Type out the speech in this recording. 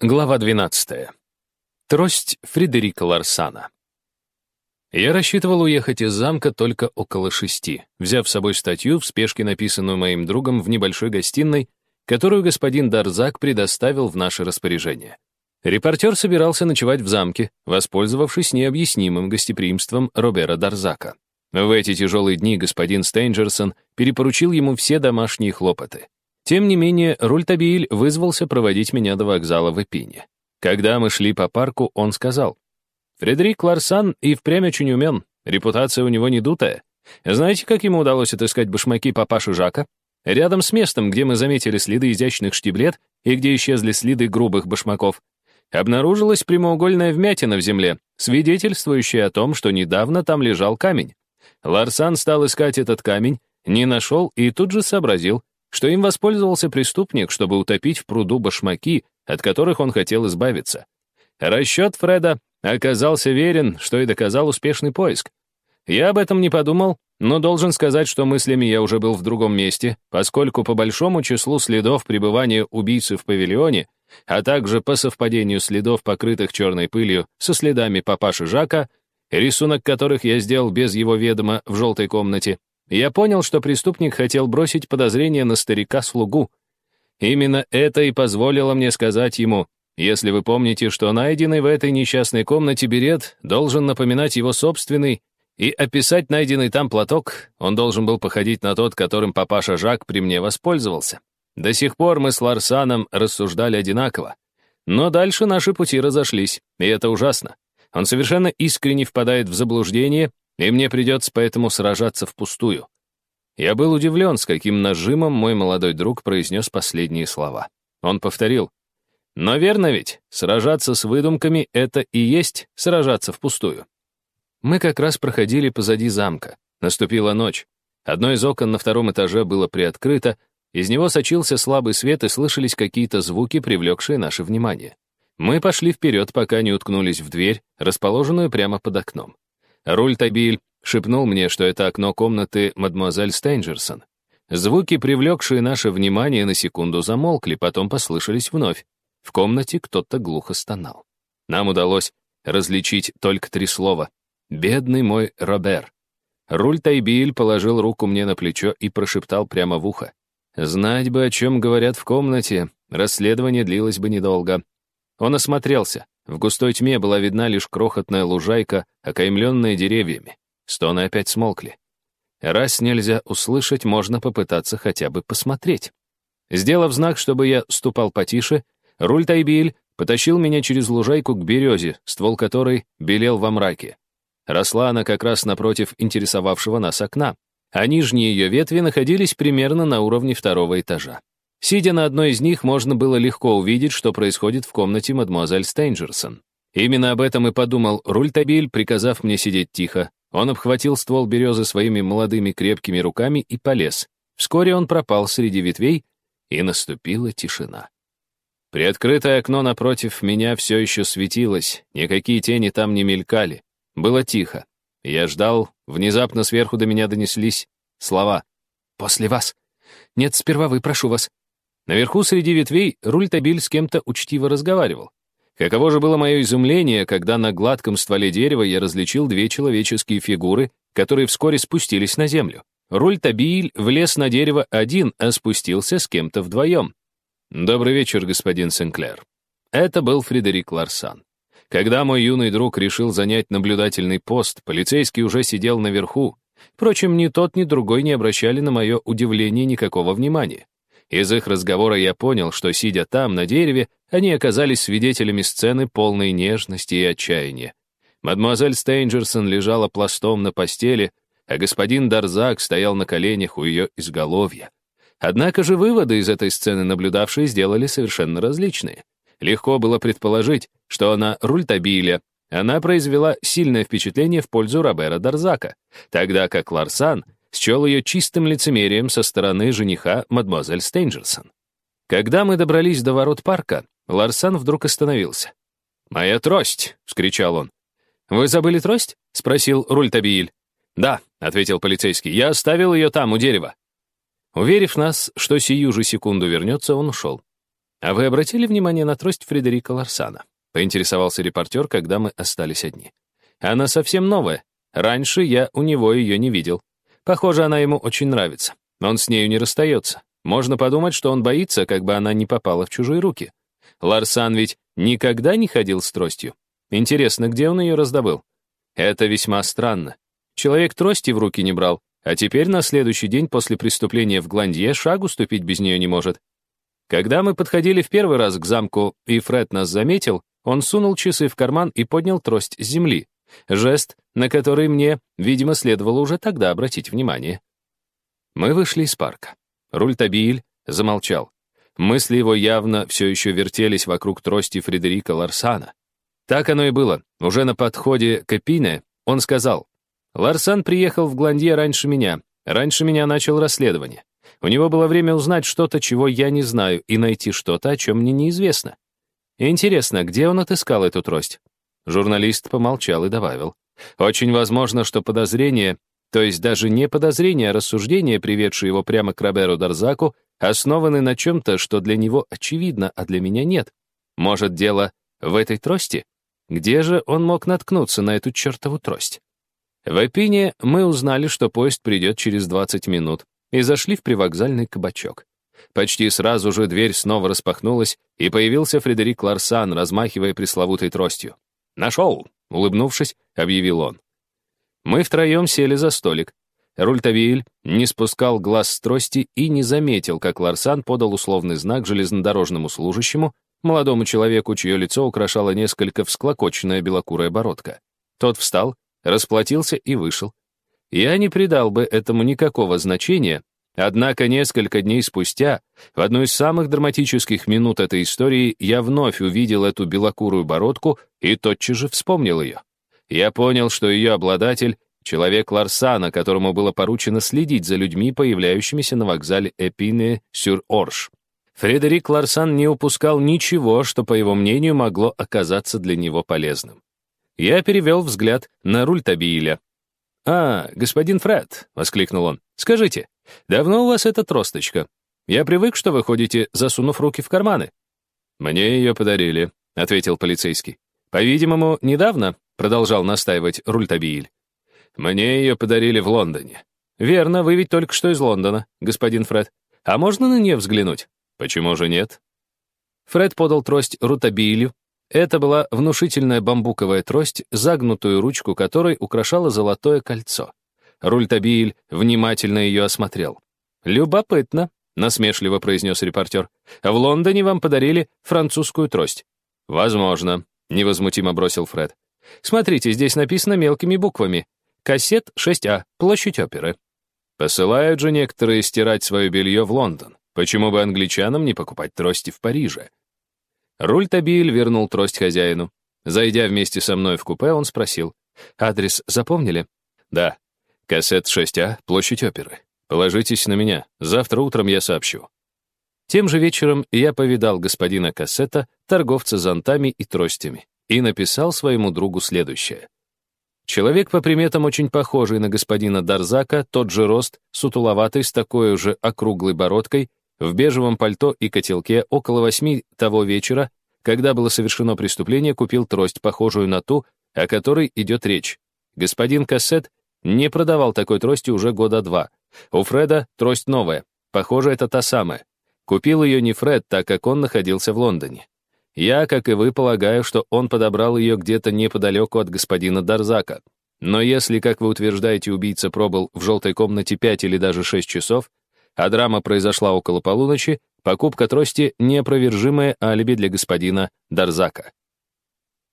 Глава 12. Трость Фредерика Ларсана. Я рассчитывал уехать из замка только около шести, взяв с собой статью, в спешке написанную моим другом в небольшой гостиной, которую господин Дарзак предоставил в наше распоряжение. Репортер собирался ночевать в замке, воспользовавшись необъяснимым гостеприимством Робера Дарзака. В эти тяжелые дни господин Стейнджерсон перепоручил ему все домашние хлопоты. Тем не менее, Рультабиль вызвался проводить меня до вокзала в Эпине. Когда мы шли по парку, он сказал, «Фредерик Ларсан и впрямь очень умен, репутация у него не дутая. Знаете, как ему удалось отыскать башмаки папаши Жака? Рядом с местом, где мы заметили следы изящных штиблет и где исчезли следы грубых башмаков, обнаружилась прямоугольная вмятина в земле, свидетельствующая о том, что недавно там лежал камень. Ларсан стал искать этот камень, не нашел и тут же сообразил, что им воспользовался преступник, чтобы утопить в пруду башмаки, от которых он хотел избавиться. Расчет Фреда оказался верен, что и доказал успешный поиск. Я об этом не подумал, но должен сказать, что мыслями я уже был в другом месте, поскольку по большому числу следов пребывания убийцы в павильоне, а также по совпадению следов, покрытых черной пылью, со следами папаши Жака, рисунок которых я сделал без его ведома в желтой комнате, я понял, что преступник хотел бросить подозрение на старика-слугу. Именно это и позволило мне сказать ему, если вы помните, что найденный в этой несчастной комнате берет должен напоминать его собственный, и описать найденный там платок, он должен был походить на тот, которым папаша Жак при мне воспользовался. До сих пор мы с Ларсаном рассуждали одинаково. Но дальше наши пути разошлись, и это ужасно. Он совершенно искренне впадает в заблуждение и мне придется поэтому сражаться впустую. Я был удивлен, с каким нажимом мой молодой друг произнес последние слова. Он повторил, «Но верно ведь, сражаться с выдумками — это и есть сражаться впустую». Мы как раз проходили позади замка. Наступила ночь. Одно из окон на втором этаже было приоткрыто, из него сочился слабый свет и слышались какие-то звуки, привлекшие наше внимание. Мы пошли вперед, пока не уткнулись в дверь, расположенную прямо под окном. Рультабиль шепнул мне, что это окно комнаты мадемуазель Стейнджерсон. Звуки, привлекшие наше внимание, на секунду замолкли, потом послышались вновь. В комнате кто-то глухо стонал. Нам удалось различить только три слова. «Бедный мой Робер». Рультайбиль положил руку мне на плечо и прошептал прямо в ухо. «Знать бы, о чем говорят в комнате, расследование длилось бы недолго». Он осмотрелся. В густой тьме была видна лишь крохотная лужайка, окаймленная деревьями. Стоны опять смолкли. Раз нельзя услышать, можно попытаться хотя бы посмотреть. Сделав знак, чтобы я ступал потише, Руль Тайбиль потащил меня через лужайку к березе, ствол которой белел во мраке. Росла она как раз напротив интересовавшего нас окна, а нижние ее ветви находились примерно на уровне второго этажа. Сидя на одной из них, можно было легко увидеть, что происходит в комнате мадемуазель Стейнджерсон. Именно об этом и подумал Рультабиль, приказав мне сидеть тихо. Он обхватил ствол березы своими молодыми крепкими руками и полез. Вскоре он пропал среди ветвей, и наступила тишина. Приоткрытое окно напротив меня все еще светилось, никакие тени там не мелькали. Было тихо. Я ждал, внезапно сверху до меня донеслись слова. «После вас. Нет, сперва вы, прошу вас. Наверху среди ветвей Рультабиль с кем-то учтиво разговаривал. Каково же было мое изумление, когда на гладком стволе дерева я различил две человеческие фигуры, которые вскоре спустились на землю. Рультабиль влез на дерево один, а спустился с кем-то вдвоем. «Добрый вечер, господин Сенклер». Это был Фредерик Ларсан. Когда мой юный друг решил занять наблюдательный пост, полицейский уже сидел наверху. Впрочем, ни тот, ни другой не обращали на мое удивление никакого внимания. Из их разговора я понял, что, сидя там, на дереве, они оказались свидетелями сцены полной нежности и отчаяния. Мадемуазель Стейнджерсон лежала пластом на постели, а господин Дарзак стоял на коленях у ее изголовья. Однако же выводы из этой сцены наблюдавшие сделали совершенно различные. Легко было предположить, что она рультабиля, она произвела сильное впечатление в пользу Робера Дарзака, тогда как Ларсан — счел ее чистым лицемерием со стороны жениха мадемуазель Стейнджерсон. Когда мы добрались до ворот парка, Ларсан вдруг остановился. «Моя трость!» — вскричал он. «Вы забыли трость?» — спросил Рультабииль. «Да», — ответил полицейский, — «я оставил ее там, у дерева». Уверив нас, что сию же секунду вернется, он ушел. «А вы обратили внимание на трость Фредерика Ларсана?» — поинтересовался репортер, когда мы остались одни. «Она совсем новая. Раньше я у него ее не видел. Похоже, она ему очень нравится. Он с нею не расстается. Можно подумать, что он боится, как бы она не попала в чужие руки. Ларсан ведь никогда не ходил с тростью. Интересно, где он ее раздобыл? Это весьма странно. Человек трости в руки не брал, а теперь на следующий день после преступления в Гландье шагу ступить без нее не может. Когда мы подходили в первый раз к замку, и Фред нас заметил, он сунул часы в карман и поднял трость с земли. Жест, на который мне, видимо, следовало уже тогда обратить внимание. Мы вышли из парка. Рультабиль замолчал. Мысли его явно все еще вертелись вокруг трости Фредерика Ларсана. Так оно и было. Уже на подходе к Эпине он сказал, «Ларсан приехал в Гландье раньше меня. Раньше меня начал расследование. У него было время узнать что-то, чего я не знаю, и найти что-то, о чем мне неизвестно. Интересно, где он отыскал эту трость? Журналист помолчал и добавил. Очень возможно, что подозрение, то есть даже не подозрение, а рассуждение, приведшее его прямо к Роберу Дарзаку, основаны на чем-то, что для него очевидно, а для меня нет. Может, дело в этой трости? Где же он мог наткнуться на эту чертову трость? В Эпине мы узнали, что поезд придет через 20 минут, и зашли в привокзальный кабачок. Почти сразу же дверь снова распахнулась, и появился Фредерик Ларсан, размахивая пресловутой тростью. «Нашел!» — улыбнувшись, объявил он. Мы втроем сели за столик. Рультавиэль не спускал глаз с трости и не заметил, как Ларсан подал условный знак железнодорожному служащему, молодому человеку, чье лицо украшало несколько всклокоченная белокурая бородка. Тот встал, расплатился и вышел. Я не придал бы этому никакого значения, однако несколько дней спустя, в одну из самых драматических минут этой истории, я вновь увидел эту белокурую бородку и тотчас же вспомнил ее. Я понял, что ее обладатель — человек Ларсана, которому было поручено следить за людьми, появляющимися на вокзале Эпине-сюр-Орш. Фредерик Ларсан не упускал ничего, что, по его мнению, могло оказаться для него полезным. Я перевел взгляд на руль Табииля. «А, господин Фред», — воскликнул он, — «скажите, давно у вас эта тросточка? Я привык, что вы ходите, засунув руки в карманы». «Мне ее подарили», — ответил полицейский. «По-видимому, недавно», — продолжал настаивать Рультабиль. «Мне ее подарили в Лондоне». «Верно, вы ведь только что из Лондона, господин Фред. А можно на нее взглянуть?» «Почему же нет?» Фред подал трость Рутабилю, это была внушительная бамбуковая трость, загнутую ручку которой украшало золотое кольцо. Рультабиль внимательно ее осмотрел. «Любопытно», — насмешливо произнес репортер. «В Лондоне вам подарили французскую трость». «Возможно», — невозмутимо бросил Фред. «Смотрите, здесь написано мелкими буквами. Кассет 6А, площадь оперы». Посылают же некоторые стирать свое белье в Лондон. Почему бы англичанам не покупать трости в Париже? Рультабиль вернул трость хозяину. Зайдя вместе со мной в купе, он спросил. «Адрес запомнили?» «Да. Кассет 6А, площадь оперы. Положитесь на меня. Завтра утром я сообщу». Тем же вечером я повидал господина Кассета, торговца зонтами и тростями, и написал своему другу следующее. Человек по приметам очень похожий на господина Дарзака, тот же рост, сутуловатый, с такой же округлой бородкой, в бежевом пальто и котелке около восьми того вечера, когда было совершено преступление, купил трость, похожую на ту, о которой идет речь. Господин Кассет не продавал такой трости уже года два. У Фреда трость новая. Похоже, это та самая. Купил ее не Фред, так как он находился в Лондоне. Я, как и вы, полагаю, что он подобрал ее где-то неподалеку от господина Дарзака. Но если, как вы утверждаете, убийца пробыл в желтой комнате пять или даже шесть часов, а драма произошла около полуночи, покупка трости — неопровержимое алиби для господина Дарзака.